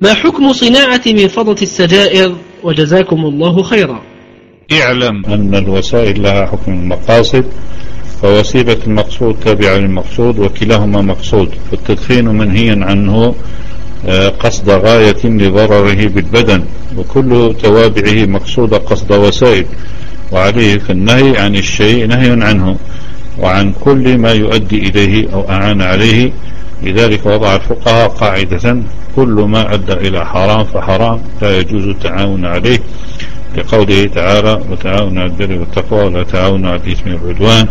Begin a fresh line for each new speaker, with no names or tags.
ما حكم صناعة منفضة السجائر وجزاكم الله خيرا؟
اعلم أن الوسائل لها حكم المقاصد فوسيلة المقصود تابعة للمقصود وكلاهما مقصود فالتدخين منهيا عنه آه، قصد غاية لضرره بالبدن وكل توابعه مقصود قصد وسائل وعليه فالنهي عن الشيء نهي عنه وعن كل ما يؤدي إليه أو أعان عليه لذلك وضع الفقهاء قاعدة كل ما أدى إلى حرام فحرام لا يجوز التعاون عليه. لقوله تعالى وتعاون على البر والتقوى ولا تعاون على الإثم والعدوان.